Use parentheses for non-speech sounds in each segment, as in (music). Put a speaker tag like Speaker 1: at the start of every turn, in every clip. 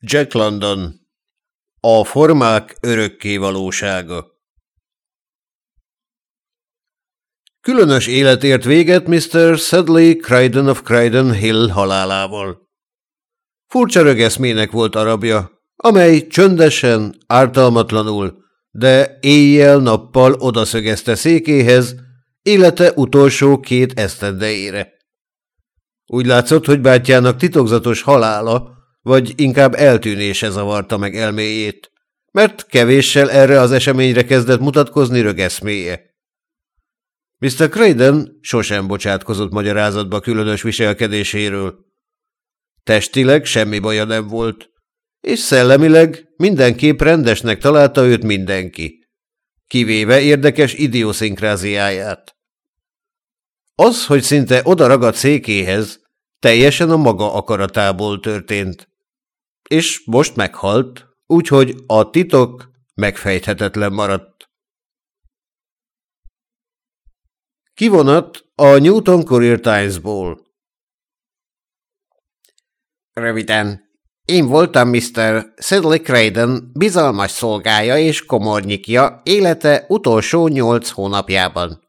Speaker 1: Jack London A formák örökké valósága Különös élet ért véget Mr. Sedley Crichton of Crichton Hill halálával. Furcsa rögeszmének volt arabja, amely csöndesen, ártalmatlanul, de éjjel-nappal odaszögezte székéhez, élete utolsó két esztendeére. Úgy látszott, hogy bátyjának titokzatos halála, vagy inkább eltűnése zavarta meg elméjét, mert kevéssel erre az eseményre kezdett mutatkozni rögeszméje. Mr. Craydon sosem bocsátkozott magyarázatba különös viselkedéséről. Testileg semmi baja nem volt, és szellemileg mindenképp rendesnek találta őt mindenki, kivéve érdekes idioszinkráziáját. Az, hogy szinte odaragadt székéhez, teljesen a maga akaratából történt. És most meghalt, úgyhogy a titok megfejthetetlen maradt. Kivonat a Newton Courier Times-ból
Speaker 2: Röviden, én voltam Mr. Sedley Craydon bizalmas szolgája és komornyikja élete utolsó nyolc hónapjában.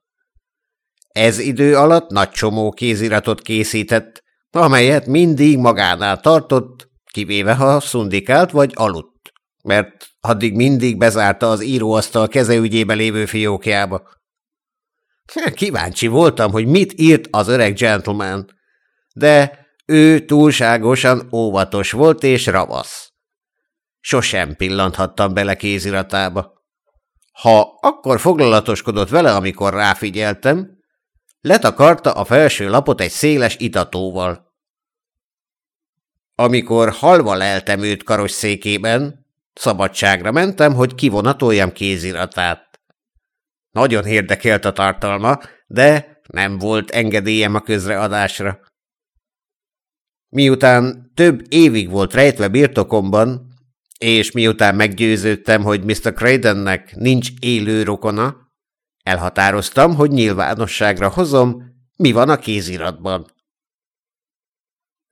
Speaker 2: Ez idő alatt nagy csomó kéziratot készített, amelyet mindig magánál tartott, kivéve ha szundikált vagy aludt, mert addig mindig bezárta az íróasztal kezeügyébe lévő fiókjába. Kíváncsi voltam, hogy mit írt az öreg gentleman, de ő túlságosan óvatos volt és ravasz. Sosem pillanthattam bele kéziratába. Ha akkor foglalatoskodott vele, amikor ráfigyeltem, letakarta a felső lapot egy széles itatóval. Amikor halva leltem őt karosszékében, szabadságra mentem, hogy kivonatoljam kéziratát. Nagyon érdekelt a tartalma, de nem volt engedélyem a közreadásra. Miután több évig volt rejtve birtokomban, és miután meggyőződtem, hogy Mr. Craydonnek nincs élő rokona, elhatároztam, hogy nyilvánosságra hozom, mi van a kéziratban.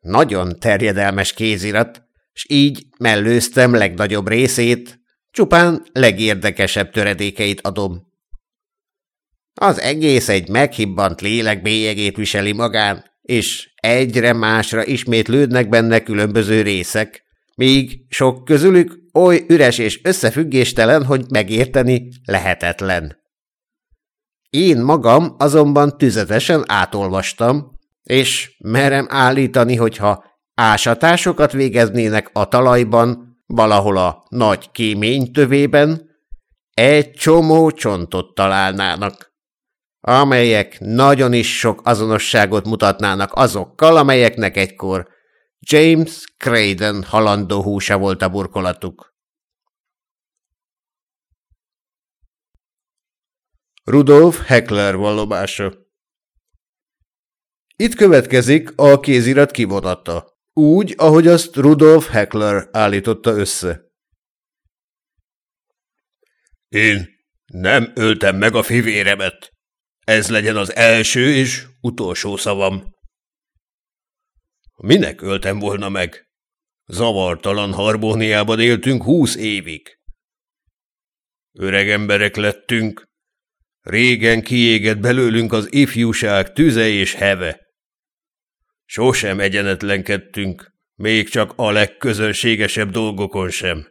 Speaker 2: Nagyon terjedelmes kézirat, s így mellőztem legnagyobb részét, csupán legérdekesebb töredékeit adom. Az egész egy meghibbant lélek bélyegét viseli magán, és egyre másra ismétlődnek benne különböző részek, míg sok közülük oly üres és összefüggéstelen, hogy megérteni lehetetlen. Én magam azonban tüzetesen átolvastam, és merem állítani, hogyha ásatásokat végeznének a talajban, valahol a nagy kémény tövében, egy csomó csontot találnának amelyek nagyon is sok azonosságot mutatnának azokkal, amelyeknek egykor James Craydon halandó húsa volt a burkolatuk.
Speaker 1: Rudolf Heckler vallomása Itt következik a kézirat kivonata, úgy, ahogy azt Rudolf Heckler állította össze. Én nem öltem meg a fivéremet, ez legyen az első és utolsó szavam. Minek öltem volna meg? Zavartalan Harbóniában éltünk húsz évig. Öreg emberek lettünk. Régen kiégett belőlünk az ifjúság tüze és heve. Sosem egyenetlenkedtünk, még csak a legközönségesebb dolgokon sem.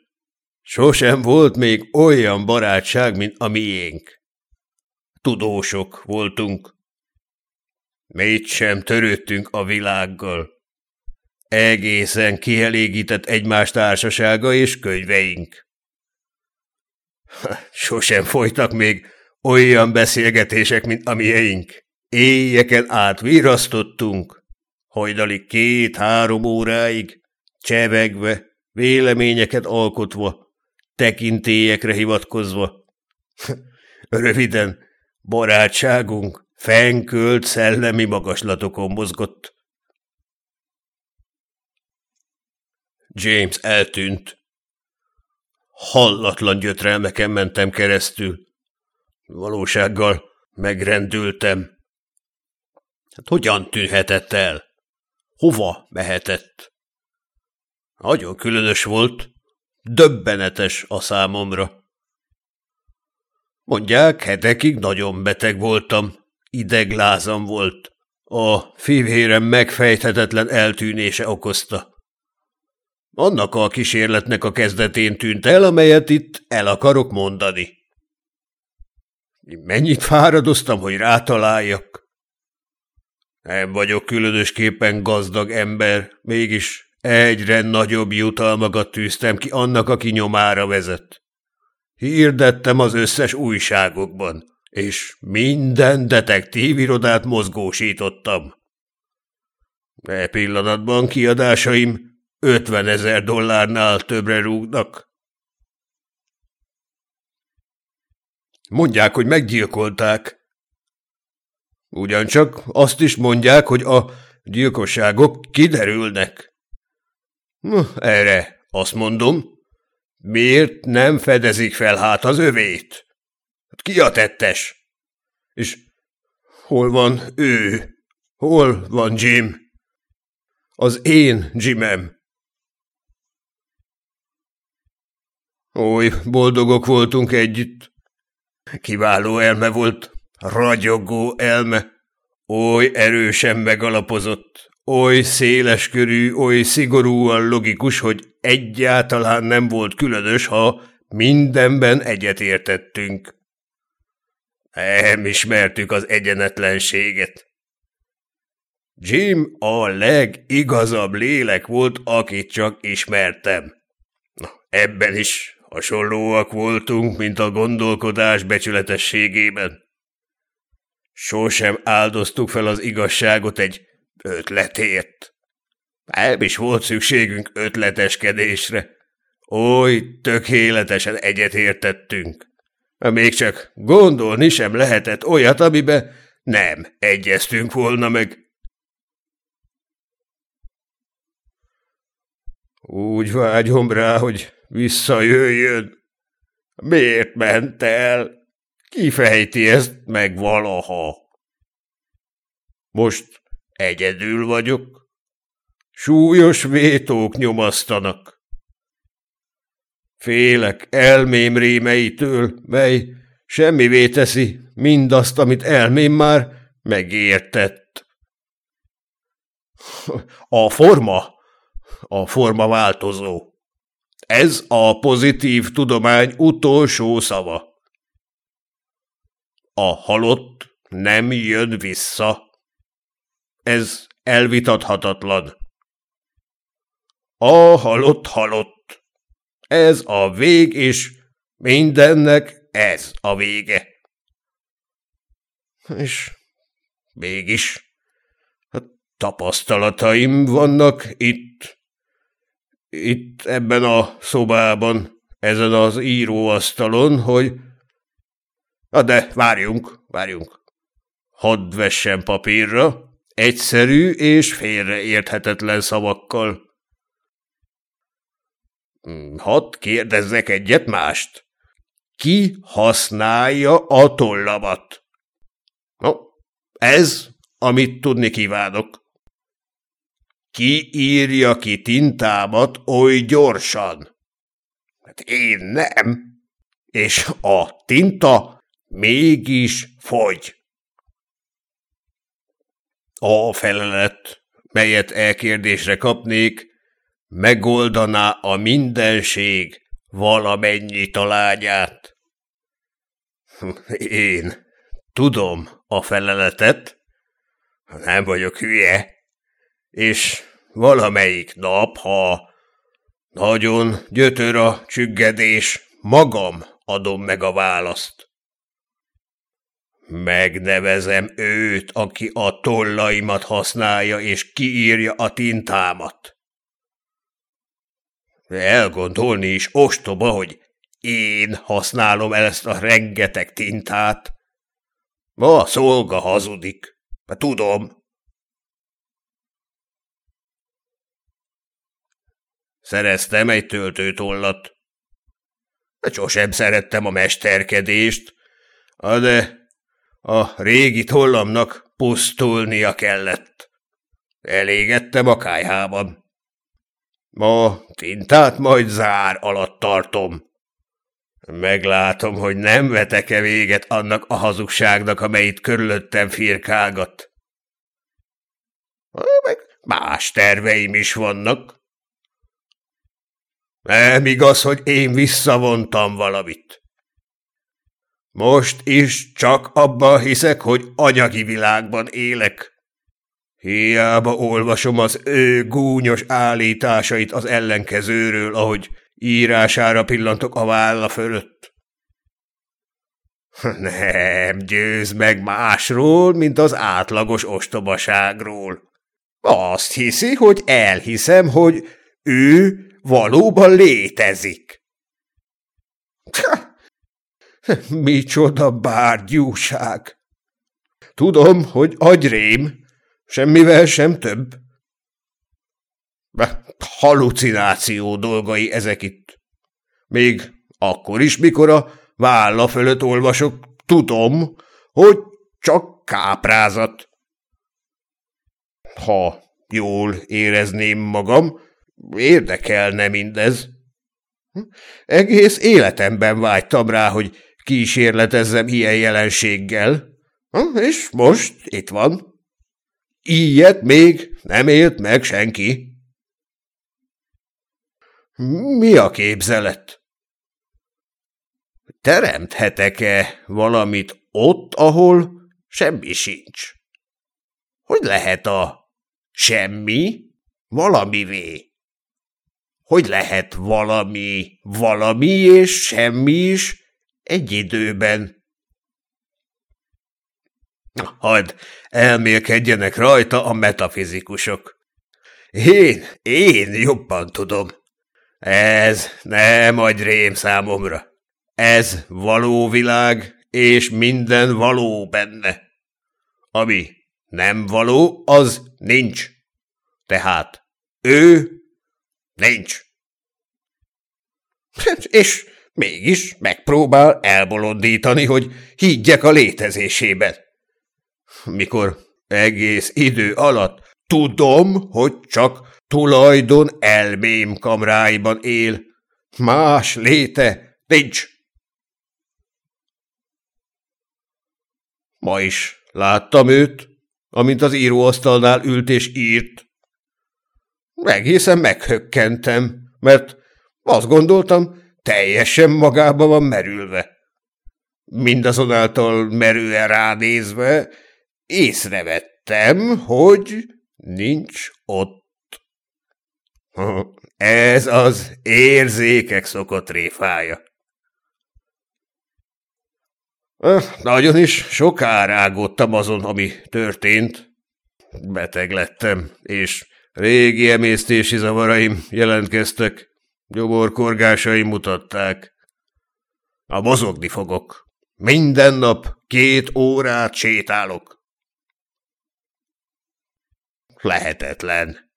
Speaker 1: Sosem volt még olyan barátság, mint a miénk tudósok voltunk. Mit sem törődtünk a világgal. Egészen kielégített egymás társasága és könyveink. Sosem folytak még olyan beszélgetések, mint amilyeink. Éjjeken át virasztottunk, hajnali két-három óráig, csevegve, véleményeket alkotva, tekintélyekre hivatkozva. (laughs) Röviden, Barátságunk fenkölt szellemi magaslatokon mozgott. James eltűnt. Hallatlan gyötrelmeken mentem keresztül. Valósággal megrendültem. Hát hogyan tűnhetett el? Hova mehetett? Nagyon különös volt, döbbenetes a számomra. Mondják, hetekig nagyon beteg voltam, ideglázam volt. A fivérem megfejthetetlen eltűnése okozta. Annak a kísérletnek a kezdetén tűnt el, amelyet itt el akarok mondani. Mennyit fáradoztam, hogy rátaláljak? Nem vagyok különösképpen gazdag ember, mégis egyre nagyobb jutalmakat tűztem ki annak, aki nyomára vezet. Hirdettem az összes újságokban, és minden detektívirodát mozgósítottam. E pillanatban kiadásaim 50 ezer dollárnál többre rúgnak. Mondják, hogy meggyilkolták. Ugyancsak azt is mondják, hogy a gyilkosságok kiderülnek. Erre azt mondom, miért nem fedezik fel hát az övét? Hát ki a tettes? És hol van ő? Hol van Jim? Az én Jimem. Oly boldogok voltunk együtt. Kiváló elme volt, ragyogó elme, oly erősen megalapozott, oly széleskörű, oly szigorúan logikus, hogy egyáltalán nem volt különös, ha mindenben egyetértettünk. Nem ismertük az egyenetlenséget. Jim a legigazabb lélek volt, akit csak ismertem. Na, ebben is Hasonlóak voltunk, mint a gondolkodás becsületességében. Sosem áldoztuk fel az igazságot egy ötletért. Nem is volt szükségünk ötleteskedésre. Oly tökéletesen egyetértettünk. Még csak gondolni sem lehetett olyat, amibe nem egyeztünk volna meg. Úgy vágyom rá, hogy visszajöjjön. Miért ment el? Kifejti ezt meg valaha. Most egyedül vagyok. Súlyos vétók nyomasztanak. Félek elmém rémeitől, mely semmivé teszi mindazt, amit elmém már megértett. A forma, a forma változó. Ez a pozitív tudomány utolsó szava. A halott nem jön vissza. Ez elvitathatatlan. A halott halott. Ez a vég, és mindennek ez a vége. És mégis a tapasztalataim vannak itt, itt ebben a szobában, ezen az íróasztalon, hogy... De várjunk, várjunk. Hadd vessen papírra, egyszerű és félreérthetetlen szavakkal. Hmm, hadd kérdezzek egyet mást. Ki használja a tollamat? No, ez, amit tudni kívánok. Ki írja ki tintámat oly gyorsan? Hát én nem. És a tinta mégis fogy. A felelet, melyet elkérdésre kapnék, megoldaná a mindenség valamennyi talányát. (laughs) Én tudom a feleletet, nem vagyok hülye, és valamelyik nap, ha nagyon gyötör a csüggedés, magam adom meg a választ. Megnevezem őt, aki a tollaimat használja és kiírja a tintámat. Elgondolni is ostoba, hogy én használom el ezt a rengeteg tintát. Ma a szolga hazudik. Tudom, Szereztem egy töltőtollat. Sosem szerettem a mesterkedést, de a régi tollamnak pusztulnia kellett. Elégettem a kájhában. Ma tintát majd zár alatt tartom. Meglátom, hogy nem vetek-e véget annak a hazugságnak, amely itt körülöttem firkálgat. Meg más terveim is vannak. Nem igaz, hogy én visszavontam valamit. Most is csak abban hiszek, hogy anyagi világban élek. Hiába olvasom az ő gúnyos állításait az ellenkezőről, ahogy írására pillantok a válla fölött. (laughs) Nem győz meg másról, mint az átlagos ostobaságról. Azt hiszi, hogy elhiszem, hogy ő valóban létezik. (laughs) Micsoda bárgyúság! Tudom, hogy agyrém, semmivel sem több. Halucináció dolgai ezek itt. Még akkor is, mikor a válla fölött olvasok, tudom, hogy csak káprázat. Ha jól érezném magam, érdekelne mindez. Egész életemben vágytam rá, hogy kísérletezzem ilyen jelenséggel, és most itt van. Ilyet még nem élt meg senki. Mi a képzelet? Teremthetek-e valamit ott, ahol semmi sincs? Hogy lehet a semmi valamivé? Hogy lehet valami valami és semmi is egy időben? Hadd elmélkedjenek rajta a metafizikusok. Én, én jobban tudom. Ez nem agy rém számomra. Ez való világ, és minden való benne. Ami nem való, az nincs. Tehát ő nincs. És mégis megpróbál elbolondítani, hogy higgyek a létezésében. Mikor egész idő alatt tudom, hogy csak Tulajdon elmém kamráiban él. Más léte nincs. Ma is láttam őt, amint az íróasztalnál ült és írt. Egészen meghökkentem, mert azt gondoltam, teljesen magába van merülve. Mindazonáltal merően ránézve észrevettem, hogy nincs ott. (laughs) Ez az érzékek szokott réfája. Nagyon is sokára rágódtam azon, ami történt. Beteg lettem, és régi emésztési zavaraim jelentkeztek, gyomorkorgásaim mutatták. A mozogni fogok. Minden nap két órát sétálok. Lehetetlen.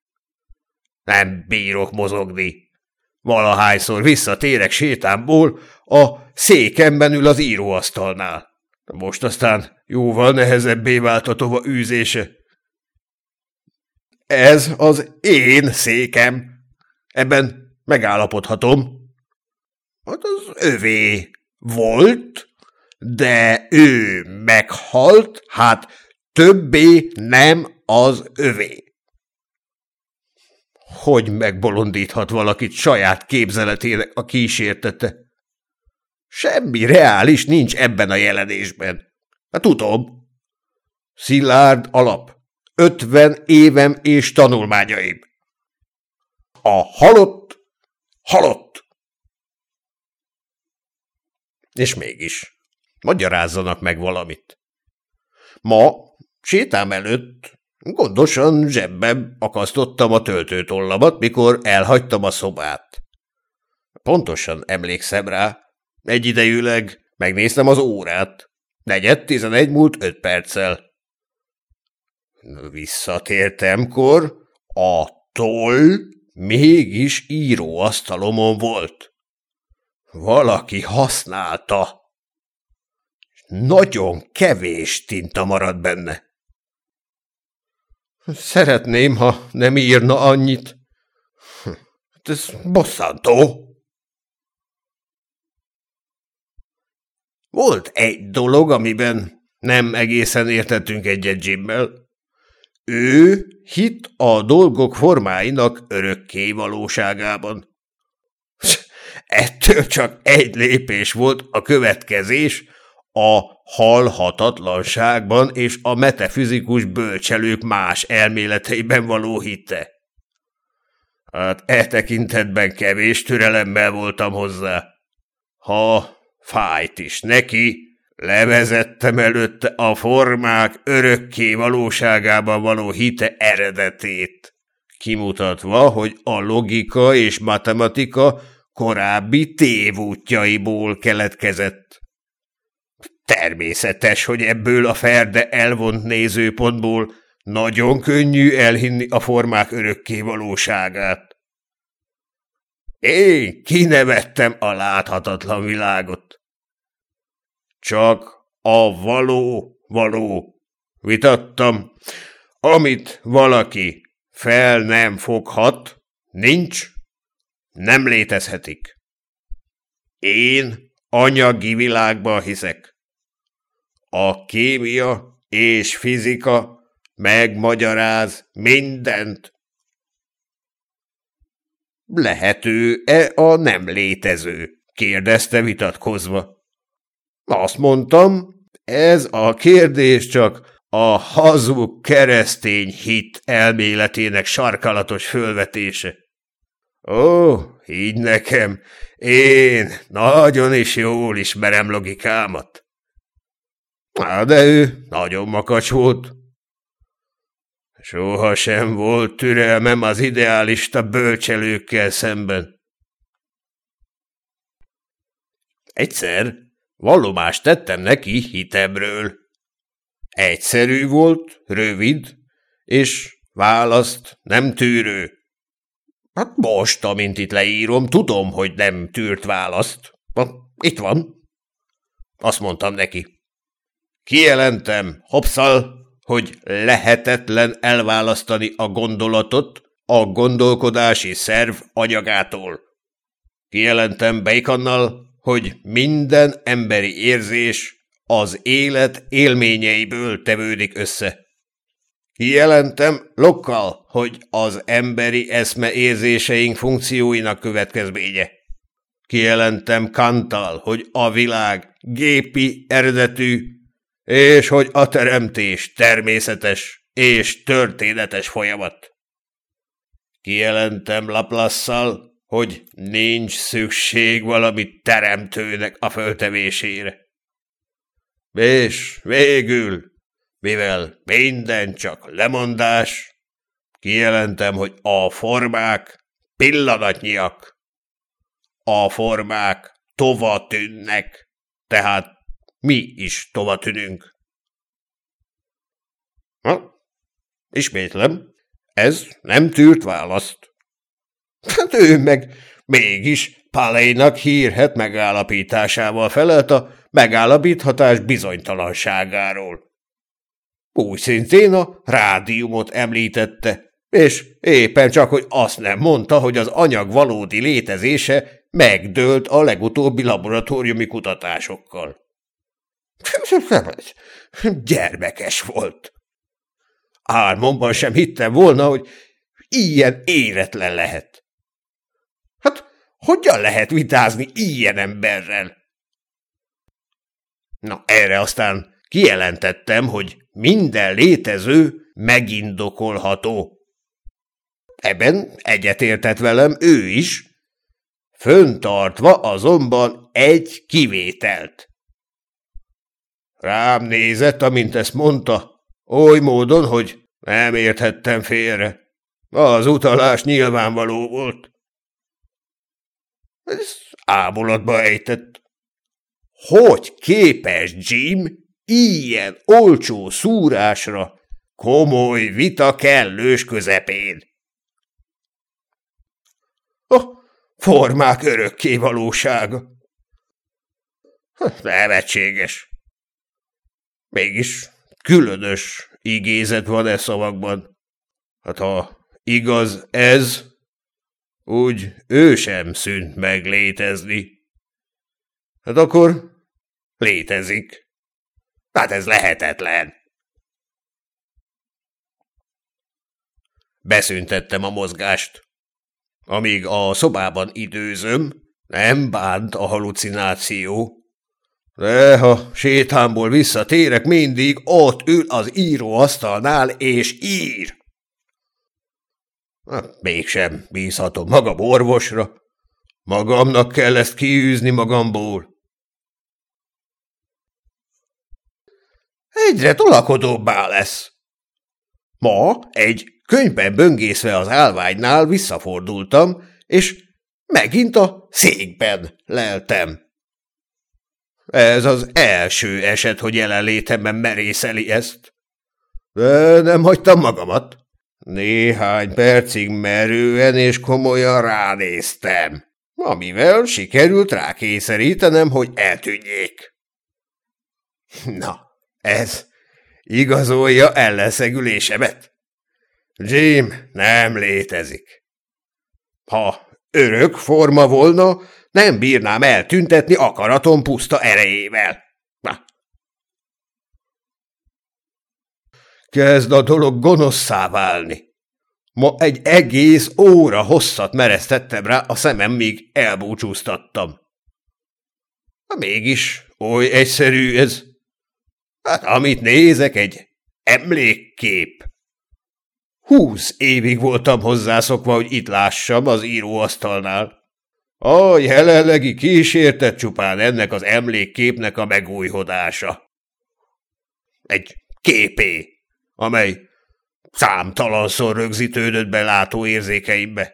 Speaker 1: Nem bírok mozogni. Valahányszor visszatérek sétámból, a székemben ül az íróasztalnál. Most aztán jóval nehezebbé vált a tova űzése. Ez az én székem. Ebben megállapodhatom. Hát az övé volt, de ő meghalt, hát többé nem az övé hogy megbolondíthat valakit saját képzeletének a kísértete. Semmi reális nincs ebben a jelenésben. Hát tudom. Szilárd alap. Ötven évem és tanulmányaim. A halott, halott. És mégis, magyarázzanak meg valamit. Ma, sétám előtt Gondosan zsebben akasztottam a töltőtollamat, mikor elhagytam a szobát. Pontosan emlékszem rá. Egyidejűleg megnéztem az órát. Negyed tizenegy múlt öt perccel. Visszatértemkor a toll mégis íróasztalomon volt. Valaki használta. Nagyon kevés tinta maradt benne. Szeretném, ha nem írna annyit. ez bosszantó. Volt egy dolog, amiben nem egészen értettünk egyet Jimmel. Ő hit a dolgok formáinak örökké valóságában. Ettől csak egy lépés volt a következés, a halhatatlanságban és a metafizikus bölcselők más elméleteiben való hitte. Hát e tekintetben kevés türelemmel voltam hozzá. Ha fájt is neki, levezettem előtte a formák örökké valóságában való hite eredetét, kimutatva, hogy a logika és matematika korábbi tévútjaiból keletkezett. Természetes, hogy ebből a ferde elvont nézőpontból nagyon könnyű elhinni a formák örökké valóságát. Én kinevettem a láthatatlan világot. Csak a való való. Vitattam, amit valaki fel nem foghat, nincs, nem létezhetik. Én anyagi világban hiszek. A kémia és fizika megmagyaráz mindent. Lehető-e a nem létező? kérdezte vitatkozva. Azt mondtam, ez a kérdés csak a hazug keresztény hit elméletének sarkalatos fölvetése. Ó, így nekem, én nagyon is jól ismerem logikámat. Na, de ő nagyon makacs volt. Soha sem volt türelmem az ideálista bölcselőkkel szemben. Egyszer vallomást tettem neki hitemről. Egyszerű volt, rövid, és választ nem tűrő. Hát most, amint itt leírom, tudom, hogy nem tűrt választ. Itt van. Azt mondtam neki. Kijelentem, hopszal, hogy lehetetlen elválasztani a gondolatot a gondolkodási szerv anyagától. Kijelentem Baconnal, hogy minden emberi érzés az élet élményeiből tevődik össze. Kijelentem Lokkal, hogy az emberi eszme érzéseink funkcióinak következménye. Kijelentem Kantal, hogy a világ gépi eredetű, és hogy a teremtés természetes és történetes folyamat. Kijelentem Laplasszal, hogy nincs szükség valami teremtőnek a föltevésére. És végül, mivel minden csak lemondás, kijelentem, hogy a formák pillanatnyiak. A formák tova tűnnek, tehát mi is tova tűnünk. Ha? Ismétlem, ez nem tűrt választ. Hát ő meg mégis Palénak hírhet megállapításával felelt a megállapíthatás bizonytalanságáról. Úgy szintén a rádiumot említette, és éppen csak, hogy azt nem mondta, hogy az anyag valódi létezése megdőlt a legutóbbi laboratóriumi kutatásokkal. Gyermekes volt. Álmomban sem hittem volna, hogy ilyen éretlen lehet. Hogyan lehet vitázni ilyen emberrel? Na, erre aztán kijelentettem, hogy minden létező megindokolható. Ebben egyetértett velem ő is, föntartva azonban egy kivételt. Rám nézett, amint ezt mondta, oly módon, hogy nem érthettem félre. Az utalás nyilvánvaló volt. Ez ámulatba ejtett. Hogy képes Jim ilyen olcsó szúrásra komoly vita kellős közepén? A formák örökké valósága. Nevetséges. Mégis különös igézet van e szavakban. Hát ha igaz ez, úgy ő sem szűnt meg létezni. Hát akkor létezik. Hát ez lehetetlen. Beszüntettem a mozgást. Amíg a szobában időzöm, nem bánt a halucináció. De ha sétámból visszatérek, mindig ott ül az íróasztalnál és ír. Mégsem bízhatom magam orvosra. Magamnak kell ezt kiűzni magamból. Egyre tolakodóbbá lesz. Ma egy könyvben böngészve az állványnál visszafordultam, és megint a székben leltem. Ez az első eset, hogy jelenlétemben merészeli ezt. De nem hagytam magamat. Néhány percig merően és komolyan ránéztem, amivel sikerült rákényszerítenem, hogy eltűnjék. Na, ez igazolja ellenszegülésemet. Jim nem létezik. Ha örök forma volna, nem bírnám eltüntetni akaratom puszta erejével. Na. Kezd a dolog gonoszszá válni. Ma egy egész óra hosszat mereztettem rá a szemem, míg elbúcsúztattam. Ha mégis oly egyszerű ez. Hát amit nézek, egy emlékkép. Húsz évig voltam hozzászokva, hogy itt lássam az íróasztalnál. A jelenlegi kísértet csupán ennek az emlékképnek a megújhodása. Egy képé, amely számtalanszor rögzítődött be látó érzékeimbe.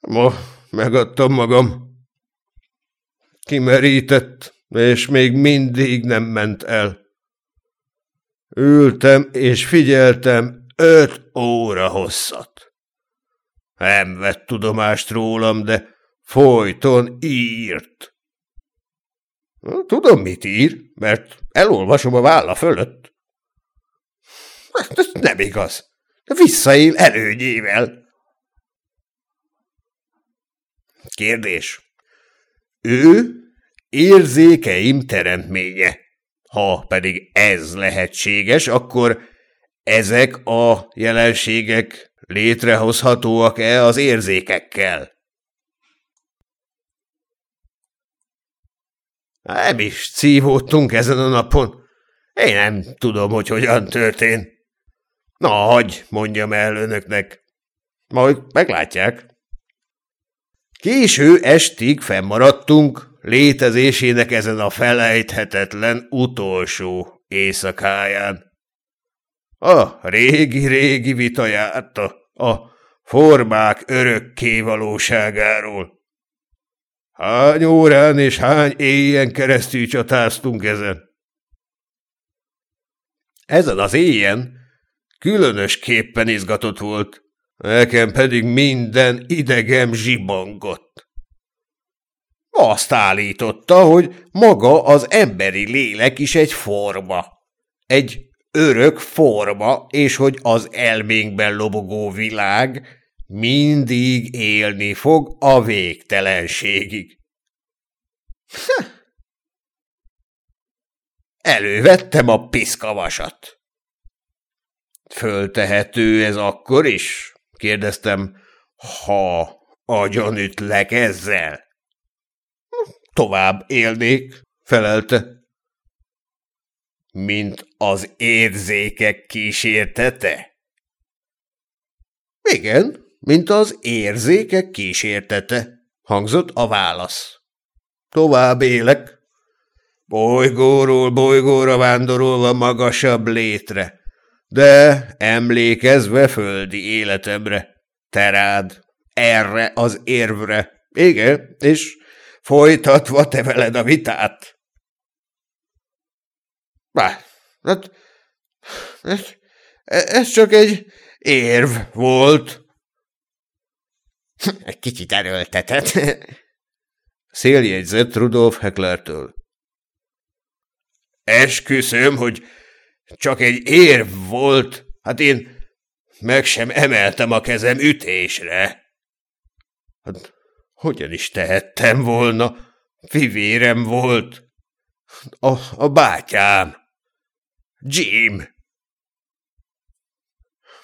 Speaker 1: Ma megadtam magam. Kimerített, és még mindig nem ment el. Ültem és figyeltem öt óra hosszat. Nem vett tudomást rólam, de folyton írt. Tudom, mit ír, mert elolvasom a válla fölött. Ez nem igaz. Visszaél előnyével. Kérdés. Ő érzékeim teremtménye. Ha pedig ez lehetséges, akkor ezek a jelenségek létrehozhatóak-e az érzékekkel? Nem is szívódtunk ezen a napon. Én nem tudom, hogy hogyan történt. Na, hagy, mondjam el önöknek. Majd meglátják. Késő estig fennmaradtunk létezésének ezen a felejthetetlen utolsó éjszakáján. A régi-régi vita járta a formák örökké valóságáról. Hány órán és hány éjjen keresztül csatáztunk ezen? Ezen az éjjen különösképpen izgatott volt, nekem pedig minden idegem zsibangott. Azt állította, hogy maga az emberi lélek is egy forma, egy örök forma, és hogy az elménkben lobogó világ mindig élni fog a végtelenségig. Elővettem a piszkavasat. Föltehető ez akkor is? kérdeztem, ha agyonütlek ezzel. Tovább élnék, felelte. Mint az érzékek kísértete? Igen, mint az érzékek kísértete, hangzott a válasz. Tovább élek. Bolygóról bolygóra vándorolva magasabb létre, de emlékezve földi életemre, terád, erre az érvre, igen, és folytatva te veled a vitát. Bár, hát, ez, ez csak egy érv volt, (laughs) egy kicsit erőltetett. (laughs) Széljegyzett Rudolf Hecklertől. Esküszöm, hogy csak egy érv volt. Hát én meg sem emeltem a kezem ütésre. Hát, hogyan is tehettem volna? Fivérem volt. A, a bátyám. Jim.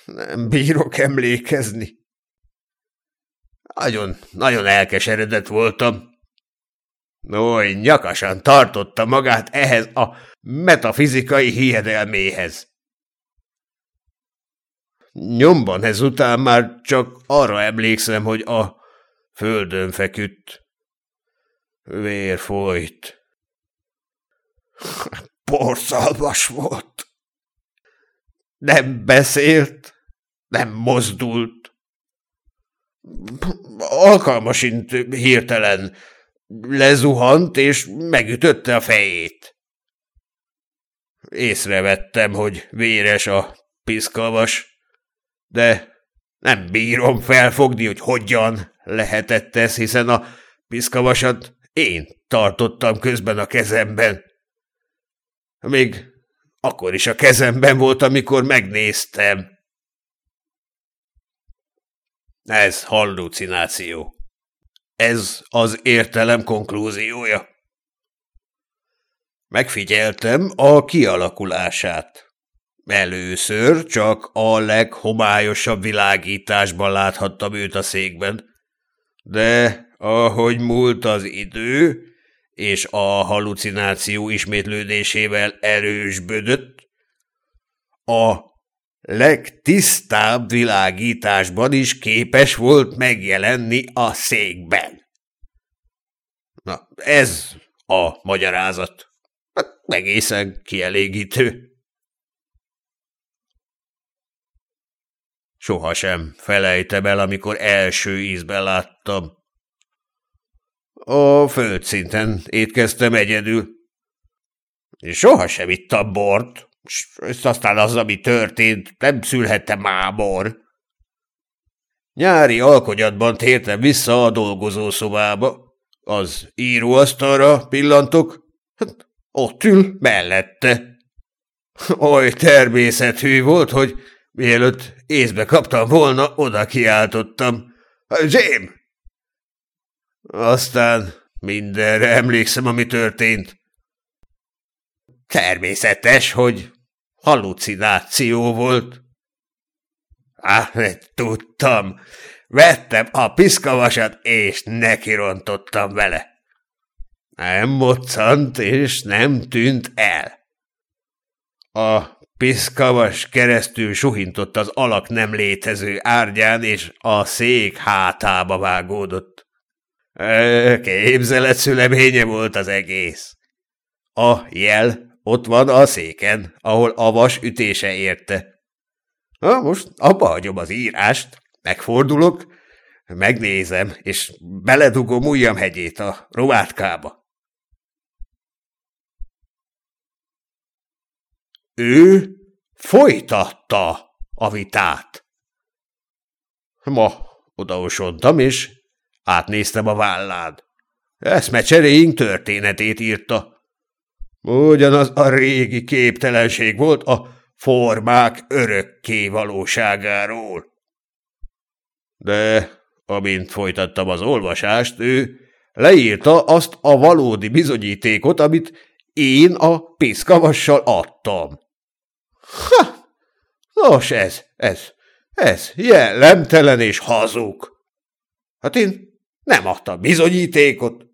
Speaker 1: Nem bírok emlékezni. Nagyon, nagyon elkeseredett voltam. Oly nyakasan tartotta magát ehhez a metafizikai hiedelméhez. Nyomban ezután már csak arra emlékszem, hogy a földön feküdt. Vér folyt. Porszalmas volt. Nem beszélt, nem mozdult. Alkalmasint hirtelen lezuhant, és megütötte a fejét. Észrevettem, hogy véres a piszkavas, de nem bírom felfogni, hogy hogyan lehetett ez, hiszen a piszkavasat én tartottam közben a kezemben. Még akkor is a kezemben volt, amikor megnéztem. Ez hallucináció. Ez az értelem konklúziója. Megfigyeltem a kialakulását. Először csak a leghomályosabb világításban láthattam őt a székben, de ahogy múlt az idő, és a halucináció ismétlődésével erősbödött, a legtisztább világításban is képes volt megjelenni a székben. Na, ez a magyarázat. Hát egészen kielégítő. Sohasem felejtem el, amikor első ízben láttam. A földszinten étkeztem egyedül. Sohasem ittam bort, és aztán az, ami történt, nem szülhettem mábor. Nyári alkonyatban tértem vissza a dolgozószobába. Az íróasztalra pillantok, hát ott ül mellette. Oly természetű volt, hogy mielőtt észbe kaptam volna, oda kiáltottam. Jém! Aztán mindenre emlékszem, ami történt. Természetes, hogy halucináció volt. Á, tudtam. Vettem a piszkavasat, és nekirontottam vele. Nem moccant, és nem tűnt el. A piszkavas keresztül suhintott az alak nem létező árgyán, és a szék hátába vágódott. Képzelet szüleménye volt az egész. A jel ott van a széken, ahol a vas ütése érte. Na, most abba hagyom az írást, megfordulok, megnézem, és beledugom ujjam hegyét a rovátkába. Ő folytatta a vitát. Ma odaosontam, és átnéztem a vállád. Eszmecseréink történetét írta. Ugyanaz a régi képtelenség volt a formák örökké valóságáról. De amint folytattam az olvasást, ő leírta azt a valódi bizonyítékot, amit én a piszkavassal adtam. Ha! Nos, ez, ez, ez jellemtelen és hazug. Hát én nem adtam bizonyítékot.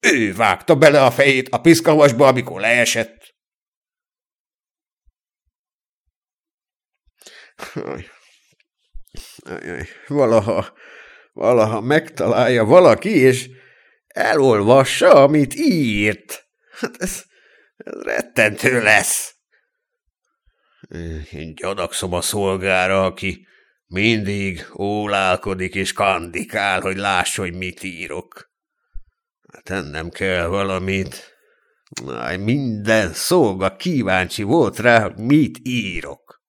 Speaker 1: Ő vágta bele a fejét a piszkavasba, amikor leesett. Valaha, valaha megtalálja valaki, és elolvassa, amit írt. Hát ez, ez rettentő lesz. Én gyanakszom a szolgára, aki mindig ólálkodik és kandikál, hogy láss, hogy mit írok. Tennem kell valamit. Aj, minden szolga kíváncsi volt rá, mit írok.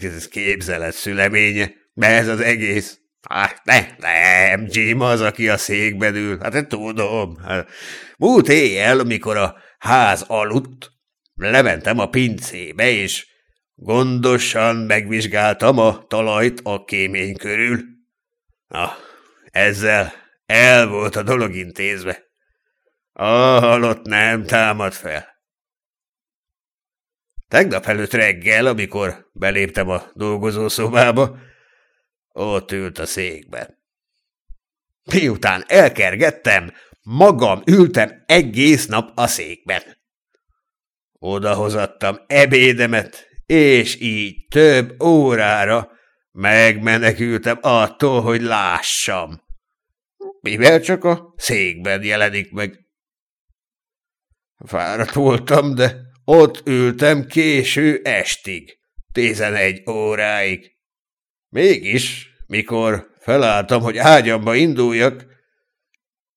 Speaker 1: Ez képzelet szüleménye, de ez az egész. Hát ne, nem, Jim az, aki a székben ül. Hát tudom. Múlt éjjel, amikor a ház aludt, lementem a pincébe, és gondosan megvizsgáltam a talajt a kémény körül. Na, ezzel el volt a dolog intézve. A halott nem támad fel. Tegnap előtt reggel, amikor beléptem a dolgozószobába, ott ült a székben. Miután elkergettem, magam ültem egész nap a székben. Odahozattam ebédemet, és így több órára megmenekültem attól, hogy lássam. Mivel csak a székben jelenik meg. Fáradt voltam, de ott ültem késő estig, tizenegy óráig. Mégis, mikor felálltam, hogy ágyamba induljak,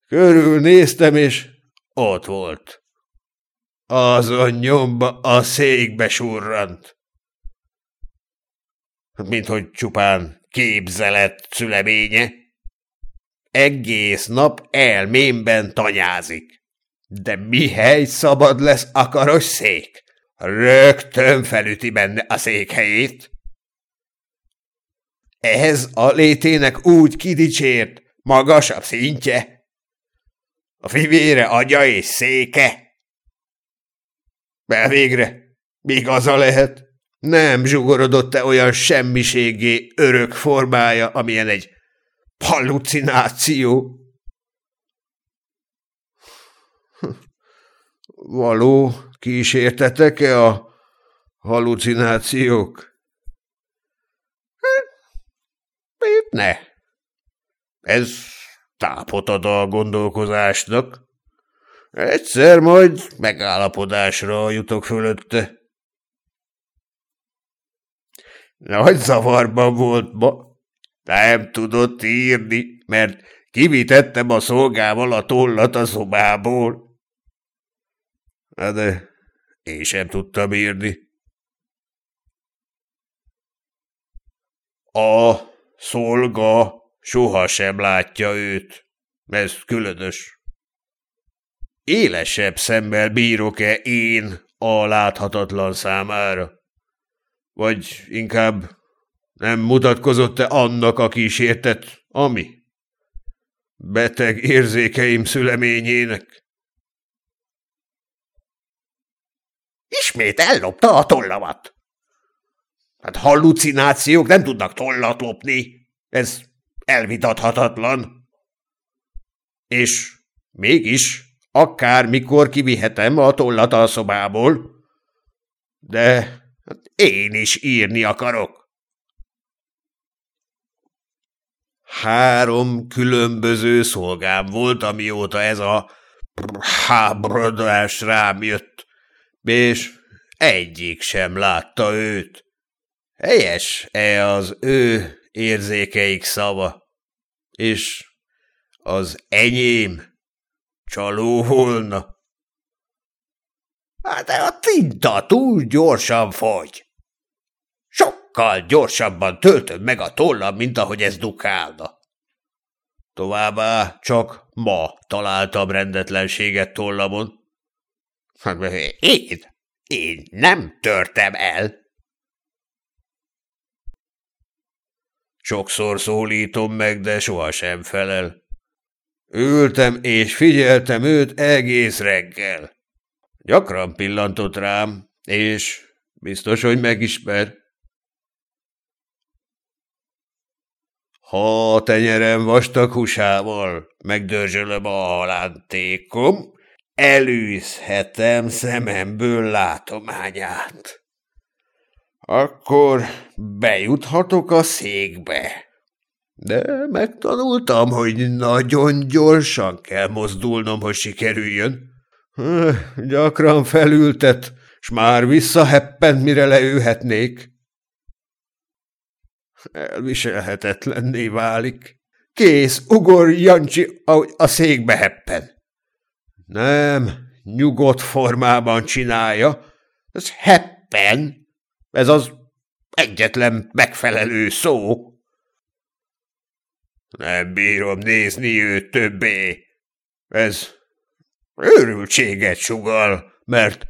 Speaker 1: körülnéztem, és ott volt. Azon nyomba a székbe surrant. Mint hogy csupán képzelet szüleménye. Egész nap elmémben tanyázik. De mihely szabad lesz a karos szék, rögtön felüti benne a székhelyét. Ez a létének úgy kidicsért, magasabb szintje. A fivére agya és széke. Belvégre, igaza lehet, nem zsugorodott-e olyan semmiségé örök formája, amilyen egy hallucináció? Való kísértetek-e a halucinációk? Itt ne. Ez tápot ad a gondolkozásnak. Egyszer majd megállapodásra jutok fölötte. Nagy zavarban volt ma. Nem tudott írni, mert kivitettem a szolgával a tollat a szobából. De én sem tudtam írni. A szolga sohasem látja őt. Ez különös. Élesebb szemmel bírok-e én a láthatatlan számára? Vagy inkább nem mutatkozott-e annak a kísértet, ami? Beteg érzékeim szüleményének? Ismét ellopta a tollamat. Hát hallucinációk nem tudnak tollat lopni. Ez elvitathatatlan. És mégis akár mikor kivihetem a tollat a szobából. De hát én is írni akarok. Három különböző szolgám volt, amióta ez a háborodás rám jött és egyik sem látta őt. Helyes-e az ő érzékeik szava? És az enyém csaló volna? Hát a tinta túl gyorsan fogy. Sokkal gyorsabban töltöm meg a tollam, mint ahogy ez dukálna. Továbbá csak ma találtam rendetlenséget tollamon. Én? Én nem törtem el. Sokszor szólítom meg, de sohasem felel. Ültem és figyeltem őt egész reggel. Gyakran pillantott rám, és biztos, hogy megismer. Ha a tenyerem vastag húsával megdörzsölöm a halántékom, elűzhetem szememből látományát. Akkor bejuthatok a székbe. De megtanultam, hogy nagyon gyorsan kell mozdulnom, hogy sikerüljön. Gyakran felültet, s már visszaheppent, mire leülhetnék. Elviselhetetlenné válik. Kész, ugor, Jancsi, a székbe heppen. Nem, nyugodt formában csinálja. Ez heppen. Ez az egyetlen megfelelő szó. Nem bírom nézni őt többé. Ez őrültséget sugal, mert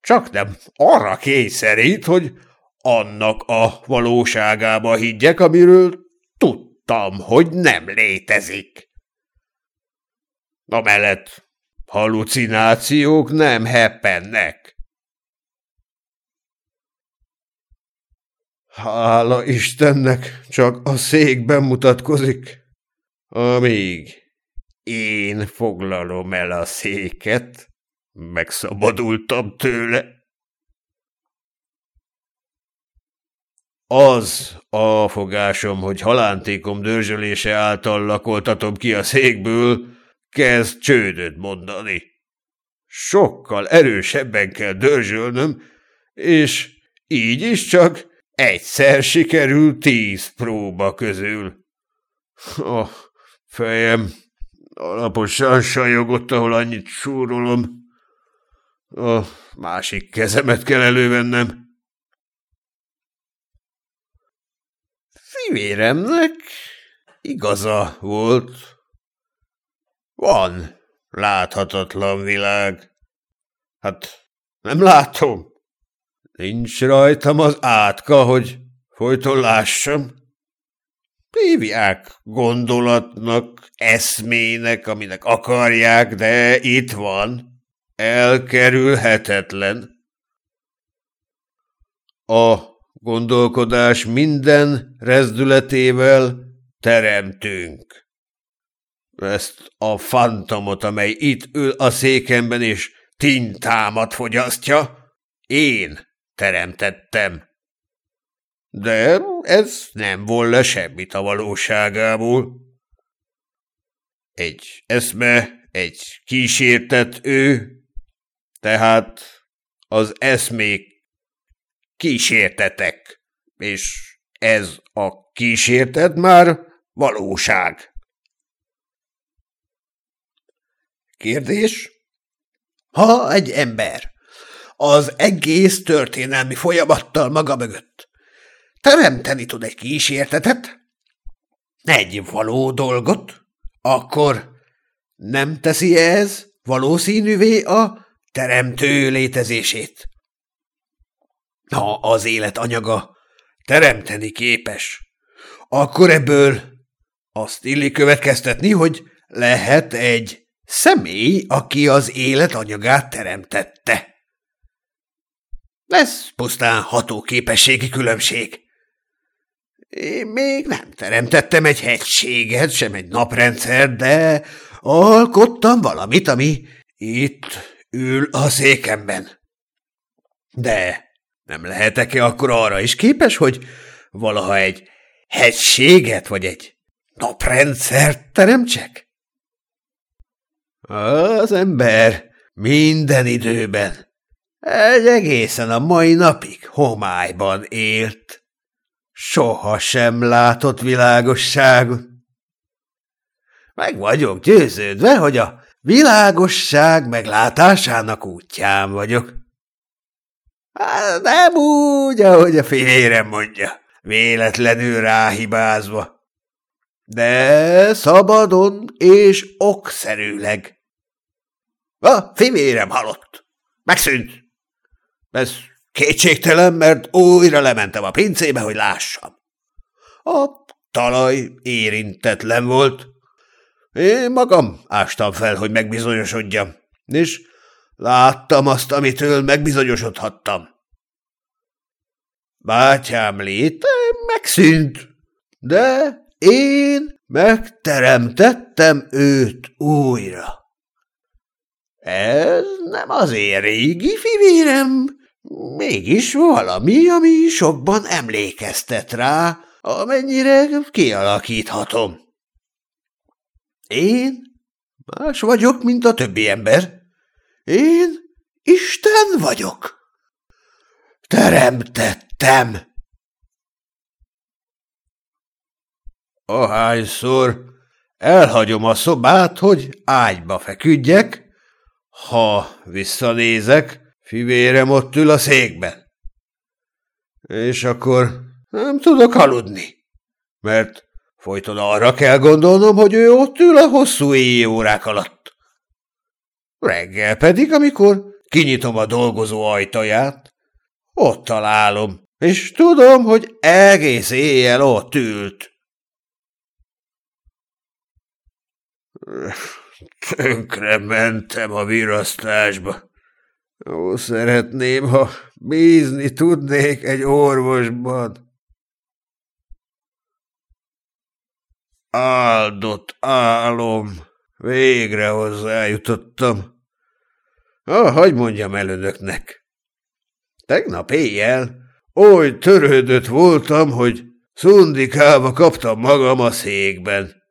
Speaker 1: csak nem arra kényszerít, hogy annak a valóságába higgyek, amiről tudtam, hogy nem létezik. mellett halucinációk nem heppennek. Hála Istennek, csak a székben mutatkozik, amíg én foglalom el a széket, megszabadultam tőle. Az a fogásom, hogy halántékom dörzsölése által lakoltatom ki a székből, kezd csődöt mondani. Sokkal erősebben kell dörzsölnöm, és így is csak egyszer sikerül tíz próba közül. A fejem alaposan sajogott, ahol annyit súrolom. A másik kezemet kell elővennem. Fivéremnek igaza volt. Van láthatatlan világ. Hát nem látom. Nincs rajtam az átka, hogy folyton lássam. Hívják gondolatnak, eszmének, aminek akarják, de itt van. Elkerülhetetlen. A gondolkodás minden rezdületével teremtünk. Ezt a fantomot, amely itt ül a székemben és tintámat fogyasztja, én teremtettem. De ez nem volna semmit a valóságából. Egy eszme, egy kísértet ő, tehát az eszmék kísértetek, és ez a kísértet már valóság. Kérdés? Ha egy ember az egész történelmi folyamattal maga mögött teremteni tud egy kísértetet, egy való dolgot, akkor nem teszi ez valószínűvé a teremtő létezését. Ha az élet anyaga teremteni képes, akkor ebből azt illik következtetni, hogy lehet egy személy, aki az élet anyagát teremtette. Ez pusztán hatóképességi különbség. Én még nem teremtettem egy hegységet, sem egy naprendszer, de alkottam valamit, ami itt ül a székemben. De nem lehetek-e akkor arra is képes, hogy valaha egy hegységet vagy egy naprendszert teremtsek? Az ember minden időben egy egészen a mai napig homályban élt soha sem látott világosságot. Meg vagyok győződve, hogy a világosság meglátásának útján vagyok. Hát nem úgy, ahogy a férjem mondja, véletlenül ráhibázva, de szabadon és okszerűleg. A fivérem halott. Megszűnt. Ez Kétségtelen, mert újra lementem a pincébe, hogy lássam. A talaj érintetlen volt. Én magam ástam fel, hogy megbizonyosodjam, és láttam azt, amitől megbizonyosodhattam. Bátyám léte megszűnt, de én megteremtettem őt újra. Ez nem az én régi fivérem, Mégis valami, ami sokban emlékeztet rá, amennyire kialakíthatom. Én más vagyok, mint a többi ember. Én Isten vagyok. Teremtettem. Ahányszor elhagyom a szobát, hogy ágyba feküdjek, ha visszanézek, Fivérem ott ül a székben. És akkor nem tudok aludni, mert folyton arra kell gondolnom, hogy ő ott ül a hosszú éjjé órák alatt. Reggel pedig, amikor kinyitom a dolgozó ajtaját, ott találom, és tudom, hogy egész éjjel ott ült. Tönkre mentem a virasztásba. Ó, szeretném, ha bízni tudnék egy orvosban. Áldott álom, végre hozzájutottam. Ah, hogy mondjam el önöknek. Tegnap éjjel oly törődött voltam, hogy szundikába kaptam magam a székben.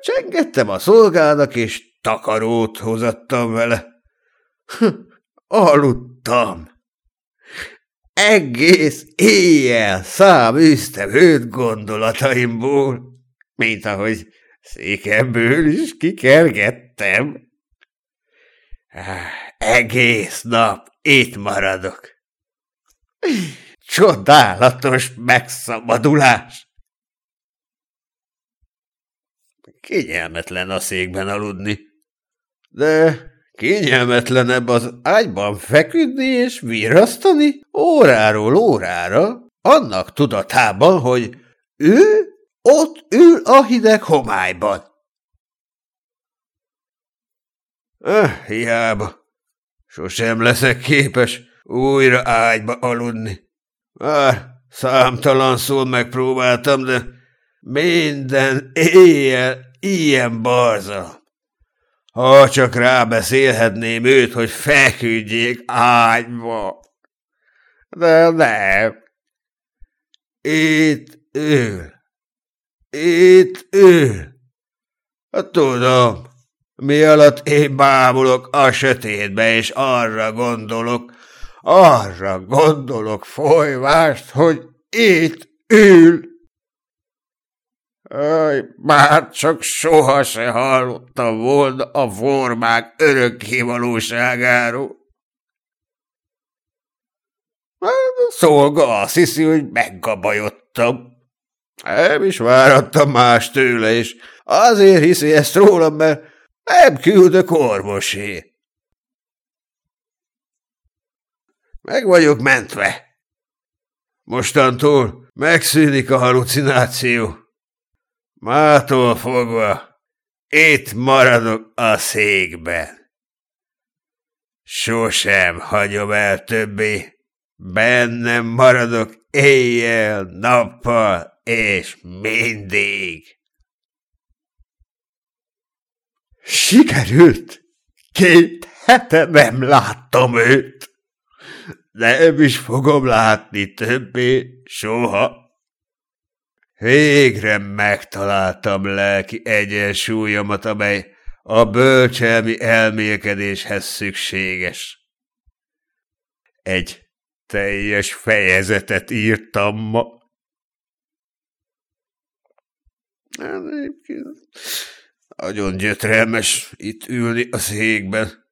Speaker 1: Csengettem a szolgának, és takarót hozattam vele. (laughs) Aludtam. Egész éjjel száműztem őt gondolataimból, mint ahogy székemből is kikergettem. Egész nap itt maradok. Csodálatos megszabadulás! Kényelmetlen a székben aludni, de kényelmetlenebb az ágyban feküdni és virasztani óráról órára, annak tudatában, hogy ő ott ül a hideg homályban. Eh, hiába. Sosem leszek képes újra ágyba aludni. Már számtalanszor megpróbáltam, de minden éjjel ilyen barza. Ha csak rábeszélhetném őt, hogy feküdjék ágyba. De nem. Itt ül. Itt ül. Tudom, mi alatt én bámulok a sötétbe, és arra gondolok, arra gondolok folyvást, hogy itt ül. Már csak soha se hallottam volna a formák örökkévalóságáról. A szolga azt hiszi, hogy meggabajodtam. Nem is várattam más tőle, és azért hiszi ezt rólam, mert nem küldök orvosé. Meg vagyok mentve. Mostantól megszűnik a halucináció. Mától fogva itt maradok a székben. Sosem hagyom el többé. Bennem maradok éjjel, nappal és mindig. Sikerült! Két hete nem láttam őt. Nem is fogom látni többé soha. Végre megtaláltam lelki egyensúlyomat, amely a bölcselmi elmélkedéshez szükséges. Egy teljes fejezetet írtam ma. Nagyon gyötrelmes itt ülni a székben.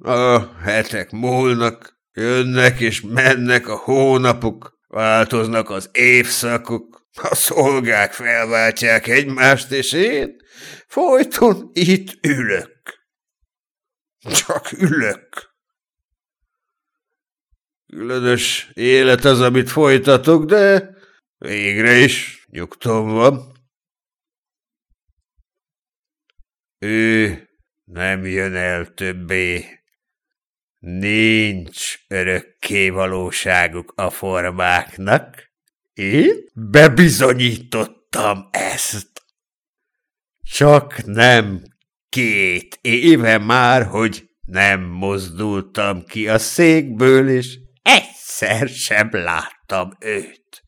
Speaker 1: A hetek múlnak, jönnek és mennek a hónapok, változnak az évszakok, a szolgák felváltják egymást, és én folyton itt ülök. Csak ülök. Különös élet az, amit folytatok, de végre is nyugtom van. Ő nem jön el többé. Nincs örökké valóságuk a formáknak. Én bebizonyítottam ezt. Csak nem két éve már, hogy nem mozdultam ki a székből, és egyszer sem láttam őt.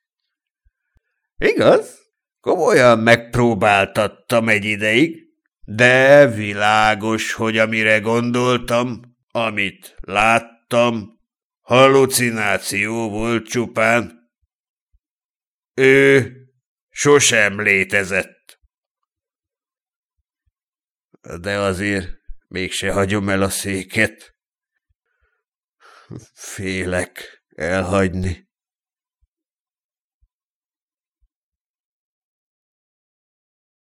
Speaker 1: Igaz? Komolyan megpróbáltattam egy ideig, de világos, hogy amire gondoltam, amit láttam, halucináció volt csupán. Ő sosem létezett. De azért mégse hagyom el a széket. Félek elhagyni.